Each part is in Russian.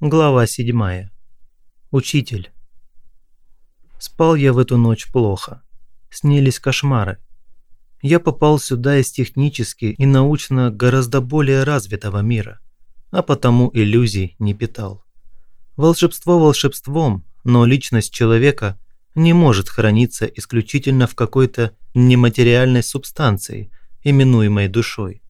Глава 7. Учитель. Спал я в эту ночь плохо. Снились кошмары. Я попал сюда из технически и научно гораздо более развитого мира, а потому иллюзий не питал. Волшебство волшебством, но личность человека не может храниться исключительно в какой-то нематериальной субстанции, именуемой душой.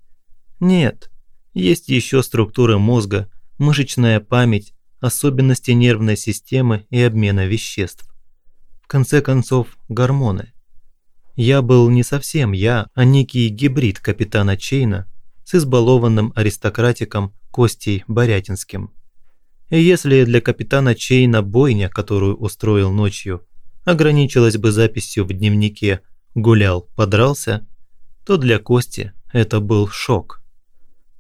Нет, есть еще структуры мозга, мышечная память, особенности нервной системы и обмена веществ. В конце концов, гормоны. Я был не совсем я, а некий гибрид капитана Чейна с избалованным аристократиком Костей Борятинским. И если для капитана Чейна бойня, которую устроил ночью, ограничилась бы записью в дневнике «гулял, подрался», то для Кости это был шок.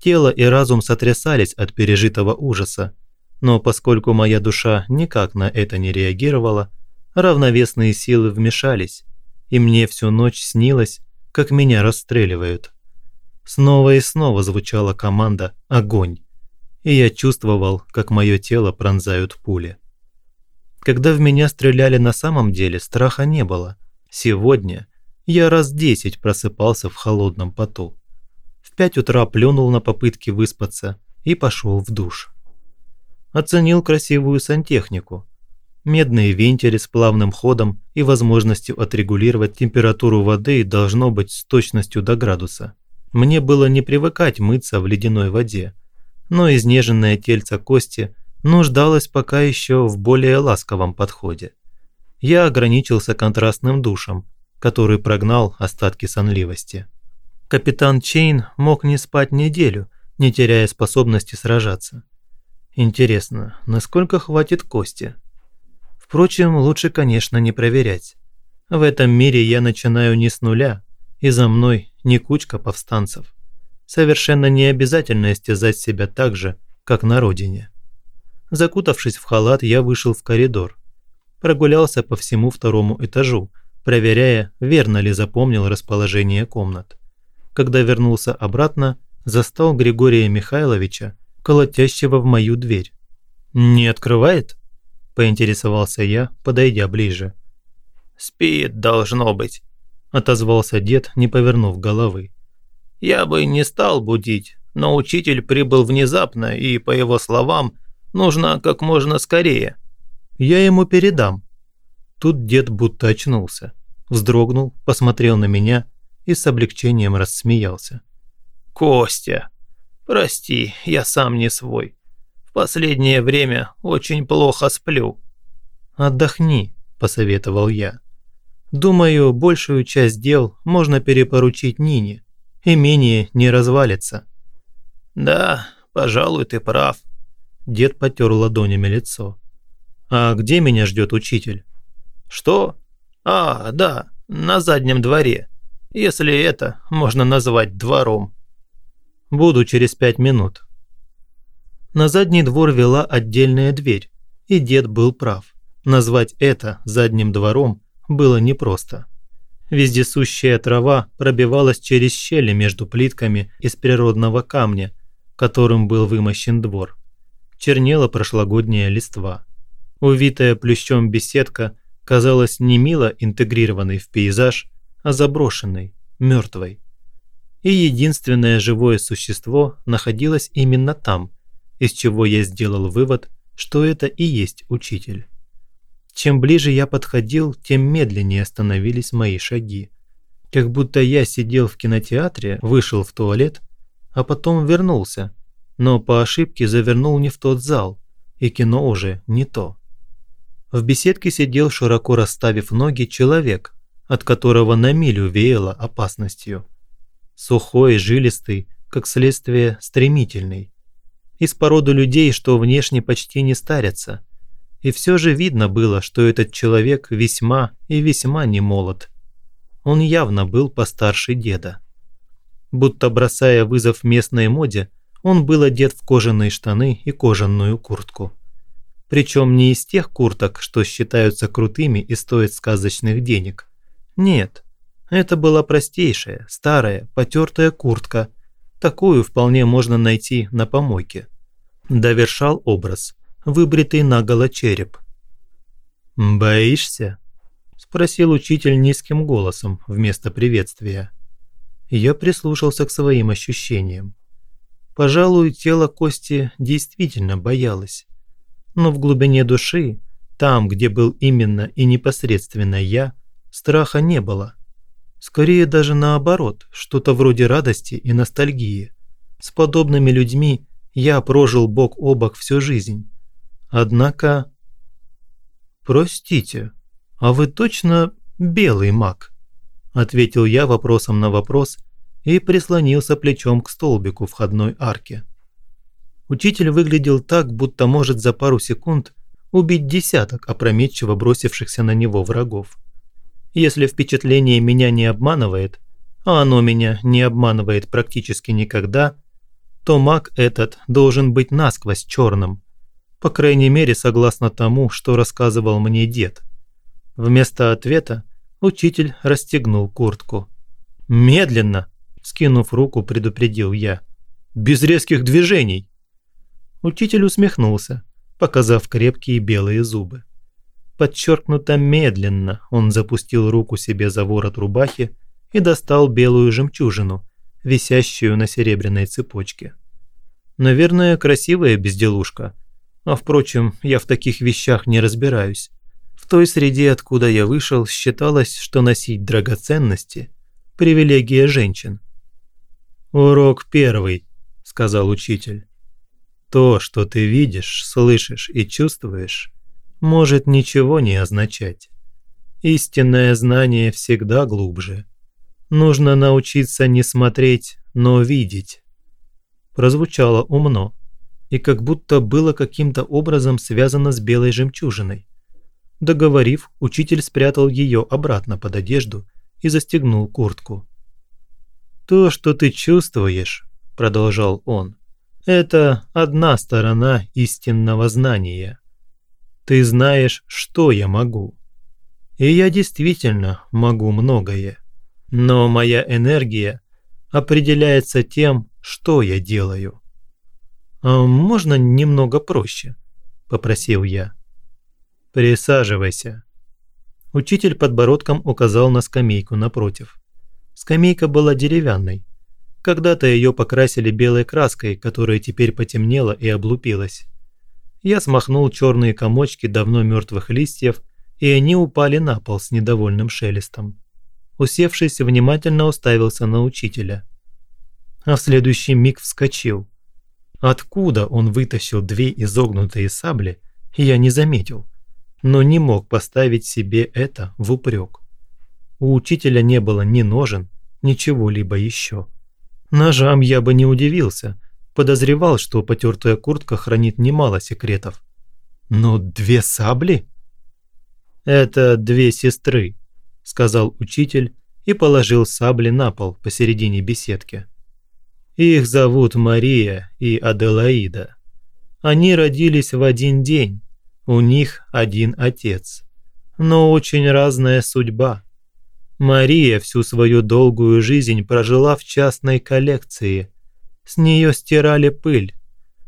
Тело и разум сотрясались от пережитого ужаса, но поскольку моя душа никак на это не реагировала, равновесные силы вмешались, и мне всю ночь снилось, как меня расстреливают. Снова и снова звучала команда «Огонь», и я чувствовал, как мое тело пронзают пули. Когда в меня стреляли на самом деле, страха не было. Сегодня я раз десять просыпался в холодном поту пять утра плюнул на попытки выспаться и пошел в душ. Оценил красивую сантехнику. Медные вентили с плавным ходом и возможностью отрегулировать температуру воды должно быть с точностью до градуса. Мне было не привыкать мыться в ледяной воде, но изнеженное тельце кости нуждалось пока еще в более ласковом подходе. Я ограничился контрастным душем, который прогнал остатки сонливости. Капитан Чейн мог не спать неделю, не теряя способности сражаться. Интересно, насколько хватит кости? Впрочем, лучше, конечно, не проверять. В этом мире я начинаю не с нуля, и за мной не кучка повстанцев. Совершенно не обязательно истязать себя так же, как на родине. Закутавшись в халат, я вышел в коридор. Прогулялся по всему второму этажу, проверяя, верно ли запомнил расположение комнат когда вернулся обратно, застал Григория Михайловича, колотящего в мою дверь. «Не открывает?» – поинтересовался я, подойдя ближе. «Спит, должно быть», – отозвался дед, не повернув головы. «Я бы не стал будить, но учитель прибыл внезапно, и, по его словам, нужно как можно скорее». «Я ему передам». Тут дед будто очнулся, вздрогнул, посмотрел на меня и с облегчением рассмеялся. «Костя, прости, я сам не свой. В последнее время очень плохо сплю». «Отдохни», – посоветовал я. «Думаю, большую часть дел можно перепоручить Нине. Имение не развалится». «Да, пожалуй, ты прав». Дед потер ладонями лицо. «А где меня ждет учитель?» «Что? А, да, на заднем дворе если это можно назвать двором. Буду через пять минут. На задний двор вела отдельная дверь, и дед был прав. Назвать это задним двором было непросто. Вездесущая трава пробивалась через щели между плитками из природного камня, которым был вымощен двор. Чернела прошлогодняя листва. Увитая плющом беседка казалась не мило интегрированной в пейзаж, а заброшенной, мертвой. И единственное живое существо находилось именно там, из чего я сделал вывод, что это и есть учитель. Чем ближе я подходил, тем медленнее становились мои шаги. Как будто я сидел в кинотеатре, вышел в туалет, а потом вернулся, но по ошибке завернул не в тот зал, и кино уже не то. В беседке сидел, широко расставив ноги, человек, от которого на милю веяло опасностью. Сухой, жилистый, как следствие стремительный. Из породы людей, что внешне почти не старятся. И все же видно было, что этот человек весьма и весьма не молод. Он явно был постарше деда. Будто бросая вызов местной моде, он был одет в кожаные штаны и кожаную куртку. Причем не из тех курток, что считаются крутыми и стоят сказочных денег, нет, это была простейшая, старая, потертая куртка. Такую вполне можно найти на помойке. Довершал образ выбритый наголо череп. «Боишься?» – спросил учитель низким голосом вместо приветствия. Я прислушался к своим ощущениям. Пожалуй, тело Кости действительно боялось. Но в глубине души, там, где был именно и непосредственно я, страха не было. Скорее даже наоборот, что-то вроде радости и ностальгии. С подобными людьми я прожил бок о бок всю жизнь. Однако... «Простите, а вы точно белый маг?» Ответил я вопросом на вопрос и прислонился плечом к столбику входной арки. Учитель выглядел так, будто может за пару секунд убить десяток опрометчиво бросившихся на него врагов. Если впечатление меня не обманывает, а оно меня не обманывает практически никогда, то маг этот должен быть насквозь черным. По крайней мере, согласно тому, что рассказывал мне дед. Вместо ответа учитель расстегнул куртку. «Медленно!» – скинув руку, предупредил я. «Без резких движений!» Учитель усмехнулся, показав крепкие белые зубы. Подчеркнуто медленно он запустил руку себе за ворот рубахи и достал белую жемчужину, висящую на серебряной цепочке. Наверное, красивая безделушка. А впрочем, я в таких вещах не разбираюсь. В той среде, откуда я вышел, считалось, что носить драгоценности – привилегия женщин. «Урок первый», – сказал учитель. «То, что ты видишь, слышишь и чувствуешь, может ничего не означать. Истинное знание всегда глубже. Нужно научиться не смотреть, но видеть. Прозвучало умно и как будто было каким-то образом связано с белой жемчужиной. Договорив, учитель спрятал ее обратно под одежду и застегнул куртку. «То, что ты чувствуешь», – продолжал он, – «это одна сторона истинного знания. Ты знаешь, что я могу. И я действительно могу многое. Но моя энергия определяется тем, что я делаю. «А можно немного проще?» – попросил я. «Присаживайся». Учитель подбородком указал на скамейку напротив. Скамейка была деревянной. Когда-то ее покрасили белой краской, которая теперь потемнела и облупилась. Я смахнул черные комочки давно мертвых листьев, и они упали на пол с недовольным шелестом усевшись, внимательно уставился на учителя. А в следующий миг вскочил. Откуда он вытащил две изогнутые сабли, я не заметил, но не мог поставить себе это в упрек. У учителя не было ни ножен, ни чего-либо еще. Ножам я бы не удивился, подозревал, что потертая куртка хранит немало секретов. Но две сабли? Это две сестры, сказал учитель и положил сабли на пол посередине беседки. Их зовут Мария и Аделаида. Они родились в один день, у них один отец. Но очень разная судьба. Мария всю свою долгую жизнь прожила в частной коллекции. С нее стирали пыль,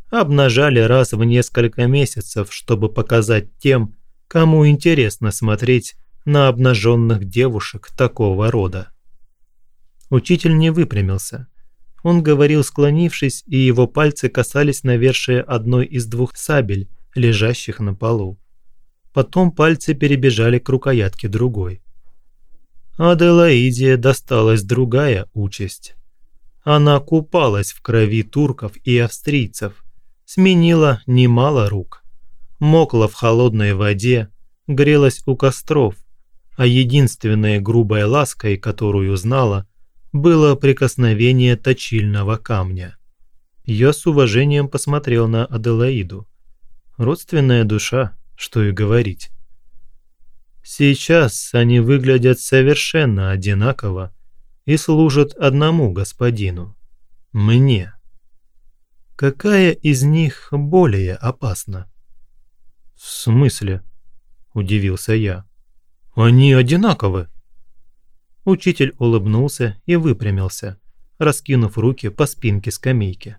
обнажали раз в несколько месяцев, чтобы показать тем, кому интересно смотреть на обнаженных девушек такого рода. Учитель не выпрямился. Он говорил склонившись, и его пальцы касались навершия одной из двух сабель, лежащих на полу. Потом пальцы перебежали к рукоятке другой. Аделаиде досталась другая участь. Она купалась в крови турков и австрийцев, сменила немало рук, мокла в холодной воде, грелась у костров, а единственной грубой лаской, которую знала, было прикосновение точильного камня. Я с уважением посмотрел на Аделаиду. Родственная душа, что и говорить. Сейчас они выглядят совершенно одинаково и служат одному господину – мне. Какая из них более опасна? «В смысле?» – удивился я. Они одинаковы. Учитель улыбнулся и выпрямился, раскинув руки по спинке скамейки.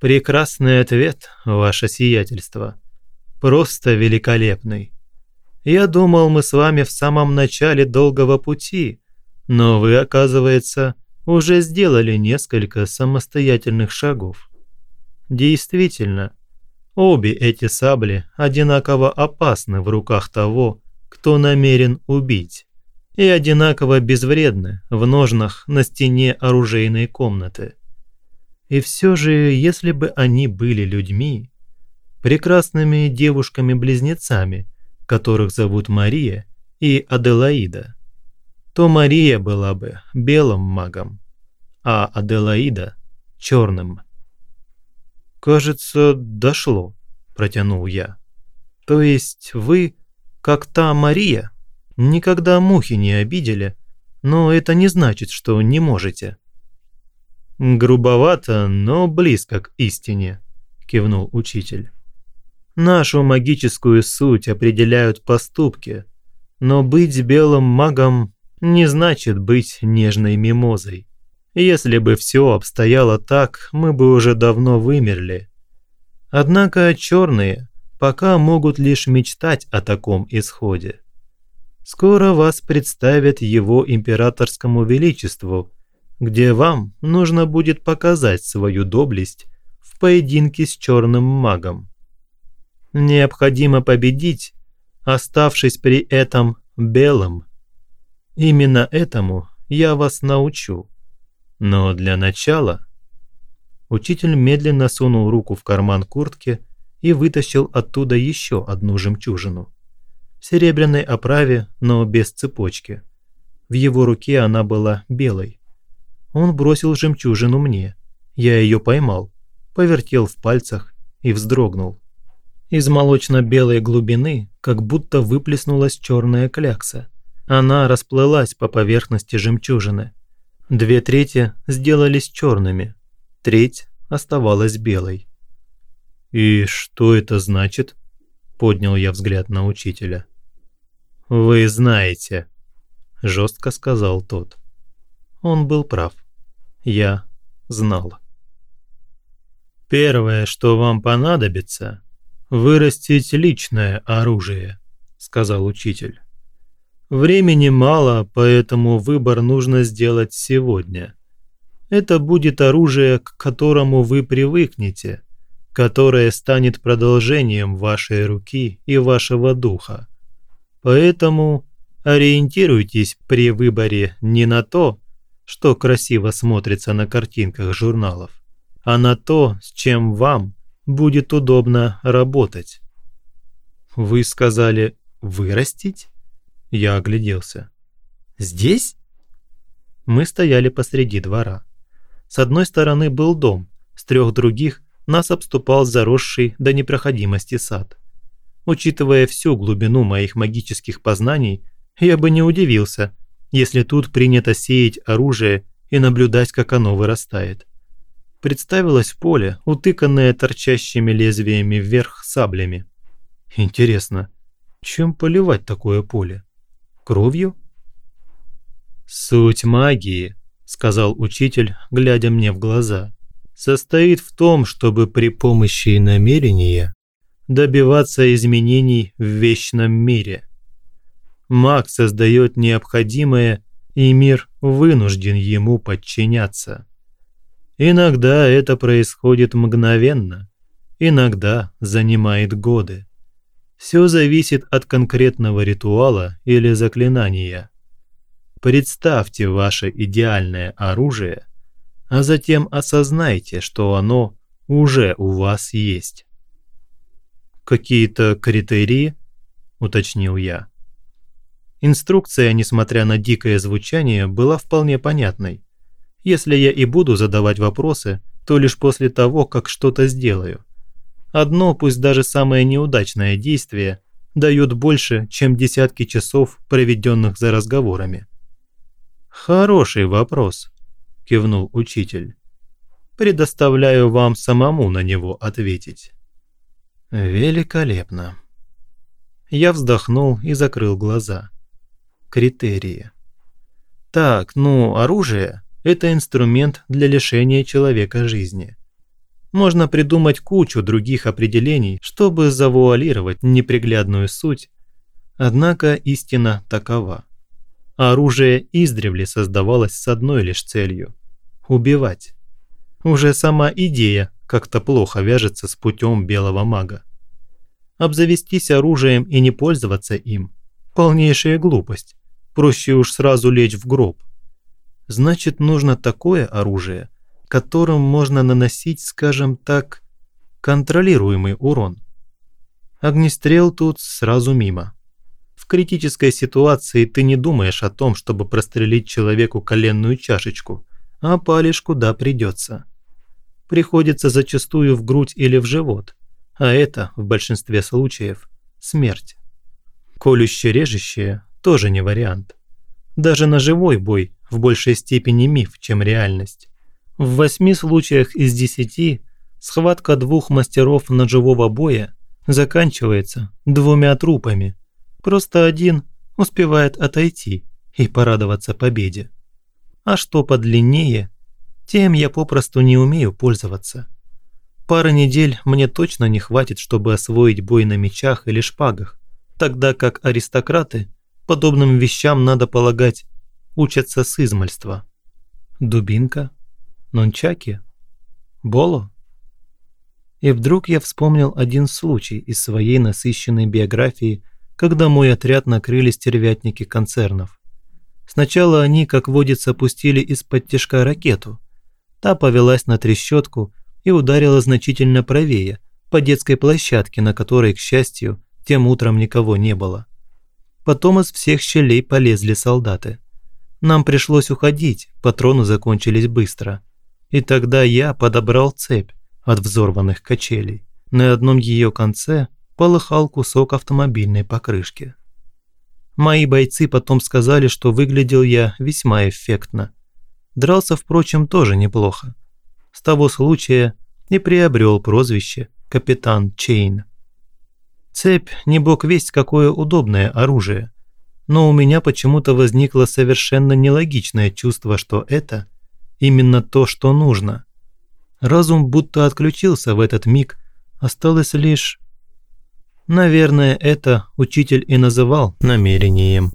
Прекрасный ответ, ваше сиятельство. Просто великолепный. Я думал, мы с вами в самом начале долгого пути, но вы, оказывается, уже сделали несколько самостоятельных шагов. Действительно, обе эти сабли одинаково опасны в руках того, кто намерен убить, и одинаково безвредны в ножнах на стене оружейной комнаты. И все же, если бы они были людьми, прекрасными девушками-близнецами, которых зовут Мария и Аделаида, то Мария была бы белым магом, а Аделаида – черным. «Кажется, дошло», – протянул я. «То есть вы, как та Мария, никогда мухи не обидели, но это не значит, что не можете». «Грубовато, но близко к истине», – кивнул учитель. «Нашу магическую суть определяют поступки, но быть белым магом не значит быть нежной мимозой. Если бы все обстояло так, мы бы уже давно вымерли. Однако черные пока могут лишь мечтать о таком исходе. Скоро вас представят его императорскому величеству – где вам нужно будет показать свою доблесть в поединке с черным магом. Необходимо победить, оставшись при этом белым. Именно этому я вас научу. Но для начала... Учитель медленно сунул руку в карман куртки и вытащил оттуда еще одну жемчужину. В серебряной оправе, но без цепочки. В его руке она была белой. Он бросил жемчужину мне. Я ее поймал, повертел в пальцах и вздрогнул. Из молочно-белой глубины как будто выплеснулась черная клякса. Она расплылась по поверхности жемчужины. Две трети сделались черными, треть оставалась белой. «И что это значит?» – поднял я взгляд на учителя. «Вы знаете», – жестко сказал тот. Он был прав. Я знал. Первое, что вам понадобится, вырастить личное оружие, сказал учитель. Времени мало, поэтому выбор нужно сделать сегодня. Это будет оружие, к которому вы привыкнете, которое станет продолжением вашей руки и вашего духа. Поэтому ориентируйтесь при выборе не на то, что красиво смотрится на картинках журналов, а на то, с чем вам будет удобно работать. Вы сказали «вырастить»? Я огляделся. «Здесь?» Мы стояли посреди двора. С одной стороны был дом, с трех других нас обступал заросший до непроходимости сад. Учитывая всю глубину моих магических познаний, я бы не удивился, если тут принято сеять оружие и наблюдать, как оно вырастает. Представилось поле, утыканное торчащими лезвиями вверх саблями. Интересно, чем поливать такое поле? Кровью? «Суть магии», – сказал учитель, глядя мне в глаза, – «состоит в том, чтобы при помощи намерения добиваться изменений в вечном мире маг создает необходимое, и мир вынужден ему подчиняться. Иногда это происходит мгновенно, иногда занимает годы. Все зависит от конкретного ритуала или заклинания. Представьте ваше идеальное оружие, а затем осознайте, что оно уже у вас есть. «Какие-то критерии?» – уточнил я. Инструкция, несмотря на дикое звучание, была вполне понятной. Если я и буду задавать вопросы, то лишь после того, как что-то сделаю. Одно, пусть даже самое неудачное действие, дает больше, чем десятки часов, проведенных за разговорами. «Хороший вопрос», – кивнул учитель. «Предоставляю вам самому на него ответить». «Великолепно». Я вздохнул и закрыл глаза критерии. Так, ну, оружие – это инструмент для лишения человека жизни. Можно придумать кучу других определений, чтобы завуалировать неприглядную суть, однако истина такова. Оружие издревле создавалось с одной лишь целью – убивать. Уже сама идея как-то плохо вяжется с путем белого мага. Обзавестись оружием и не пользоваться им – полнейшая глупость. Проще уж сразу лечь в гроб. Значит, нужно такое оружие, которым можно наносить, скажем так, контролируемый урон. Огнестрел тут сразу мимо. В критической ситуации ты не думаешь о том, чтобы прострелить человеку коленную чашечку, а палишь куда придется. Приходится зачастую в грудь или в живот, а это, в большинстве случаев, смерть. Колюще-режущее тоже не вариант. Даже на живой бой в большей степени миф, чем реальность. В восьми случаях из десяти схватка двух мастеров ножевого боя заканчивается двумя трупами. Просто один успевает отойти и порадоваться победе. А что подлиннее, тем я попросту не умею пользоваться. Пары недель мне точно не хватит, чтобы освоить бой на мечах или шпагах, тогда как аристократы подобным вещам, надо полагать, учатся с измальства. Дубинка – Нончаки? Боло? И вдруг я вспомнил один случай из своей насыщенной биографии, когда мой отряд накрыли стервятники концернов. Сначала они, как водится, пустили из-под тяжка ракету. Та повелась на трещотку и ударила значительно правее, по детской площадке, на которой, к счастью, тем утром никого не было. Потом из всех щелей полезли солдаты. Нам пришлось уходить, патроны закончились быстро. И тогда я подобрал цепь от взорванных качелей. На одном ее конце полыхал кусок автомобильной покрышки. Мои бойцы потом сказали, что выглядел я весьма эффектно. Дрался, впрочем, тоже неплохо. С того случая и приобрел прозвище «Капитан Чейн». Цепь не бог весть какое удобное оружие, но у меня почему-то возникло совершенно нелогичное чувство, что это – именно то, что нужно. Разум будто отключился в этот миг, осталось лишь... Наверное, это учитель и называл намерением.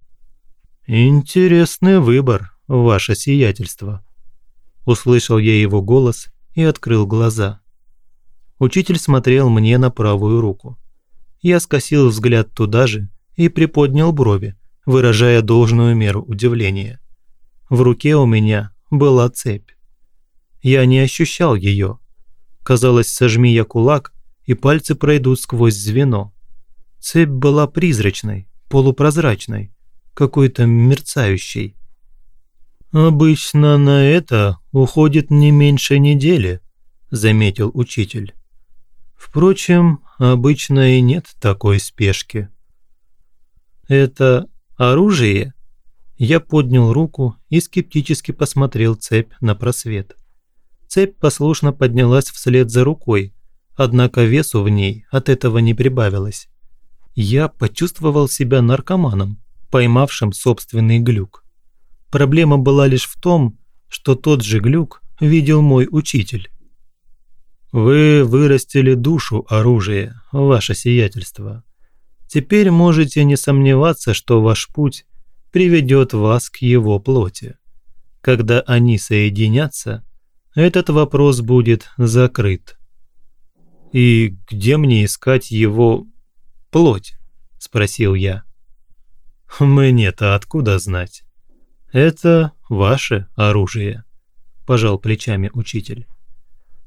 «Интересный выбор, ваше сиятельство», – услышал я его голос и открыл глаза. Учитель смотрел мне на правую руку. Я скосил взгляд туда же и приподнял брови, выражая должную меру удивления. В руке у меня была цепь. Я не ощущал ее. Казалось, сожми я кулак, и пальцы пройдут сквозь звено. Цепь была призрачной, полупрозрачной, какой-то мерцающей. «Обычно на это уходит не меньше недели», – заметил учитель. «Впрочем, обычно и нет такой спешки». «Это оружие?» Я поднял руку и скептически посмотрел цепь на просвет. Цепь послушно поднялась вслед за рукой, однако весу в ней от этого не прибавилось. Я почувствовал себя наркоманом, поймавшим собственный глюк. Проблема была лишь в том, что тот же глюк видел мой учитель. «Вы вырастили душу оружия, ваше сиятельство. Теперь можете не сомневаться, что ваш путь приведет вас к его плоти. Когда они соединятся, этот вопрос будет закрыт. «И где мне искать его плоть?» – спросил я. «Мне-то откуда знать? Это ваше оружие», – пожал плечами учитель.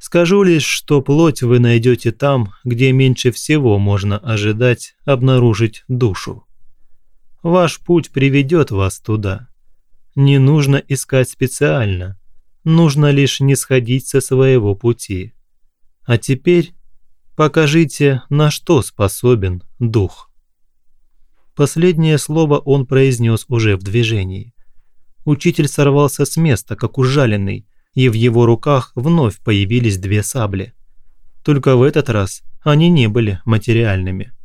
«Скажу лишь, что плоть вы найдете там, где меньше всего можно ожидать обнаружить душу. Ваш путь приведет вас туда. Не нужно искать специально, нужно лишь не сходить со своего пути. А теперь покажите, на что способен дух. Последнее слово он произнес уже в движении. Учитель сорвался с места, как ужаленный, и в его руках вновь появились две сабли. Только в этот раз они не были материальными.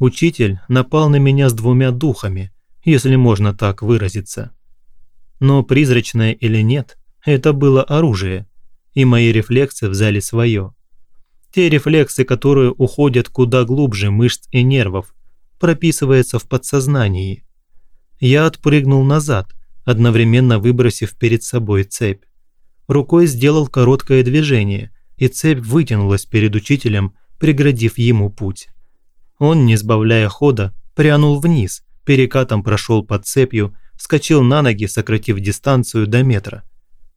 Учитель напал на меня с двумя духами, если можно так выразиться. Но призрачное или нет, это было оружие, и мои рефлексы взяли свое. Те рефлексы, которые уходят куда глубже мышц и нервов, прописывается в подсознании. Я отпрыгнул назад, одновременно выбросив перед собой цепь. Рукой сделал короткое движение, и цепь вытянулась перед учителем, преградив ему путь. Он, не сбавляя хода, прянул вниз, перекатом прошел под цепью, вскочил на ноги, сократив дистанцию до метра.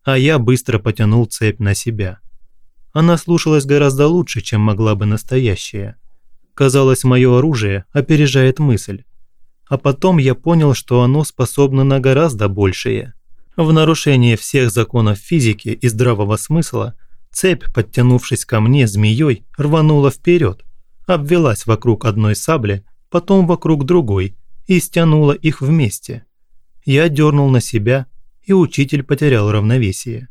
А я быстро потянул цепь на себя. Она слушалась гораздо лучше, чем могла бы настоящая. Казалось, мое оружие опережает мысль. А потом я понял, что оно способно на гораздо большее. В нарушение всех законов физики и здравого смысла цепь, подтянувшись ко мне змеей, рванула вперед, обвелась вокруг одной сабли, потом вокруг другой и стянула их вместе. Я дернул на себя, и учитель потерял равновесие.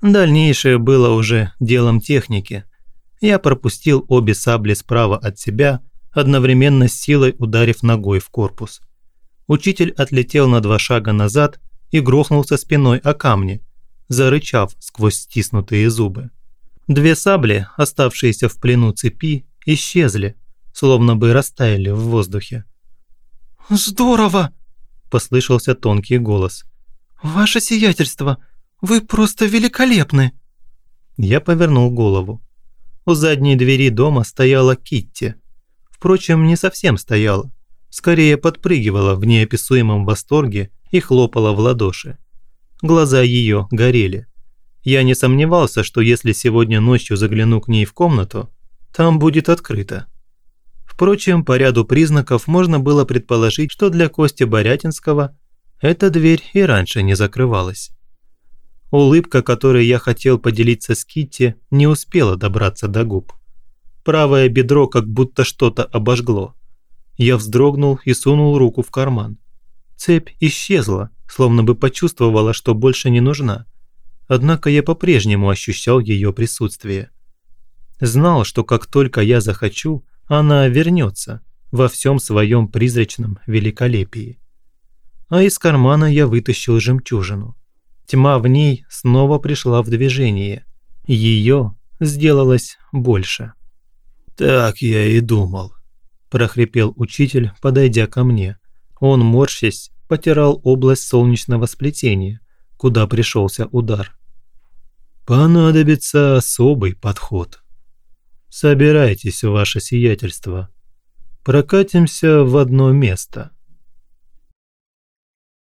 Дальнейшее было уже делом техники. Я пропустил обе сабли справа от себя, одновременно с силой ударив ногой в корпус. Учитель отлетел на два шага назад и грохнулся спиной о камни, зарычав сквозь стиснутые зубы. Две сабли, оставшиеся в плену цепи, исчезли, словно бы растаяли в воздухе. «Здорово!» – послышался тонкий голос. «Ваше сиятельство, вы просто великолепны!» Я повернул голову. У задней двери дома стояла Китти. Впрочем, не совсем стояла. Скорее подпрыгивала в неописуемом восторге и хлопала в ладоши. Глаза ее горели. Я не сомневался, что если сегодня ночью загляну к ней в комнату, там будет открыто. Впрочем, по ряду признаков можно было предположить, что для Кости Борятинского эта дверь и раньше не закрывалась. Улыбка, которой я хотел поделиться с Китти, не успела добраться до губ. Правое бедро как будто что-то обожгло. Я вздрогнул и сунул руку в карман. Цепь исчезла, словно бы почувствовала, что больше не нужна. Однако я по-прежнему ощущал ее присутствие. Знал, что как только я захочу, она вернется во всем своем призрачном великолепии. А из кармана я вытащил жемчужину. Тьма в ней снова пришла в движение. Ее сделалось больше. «Так я и думал», – прохрипел учитель, подойдя ко мне. Он, морщась, потирал область солнечного сплетения, куда пришелся удар. «Понадобится особый подход. Собирайтесь, ваше сиятельство. Прокатимся в одно место».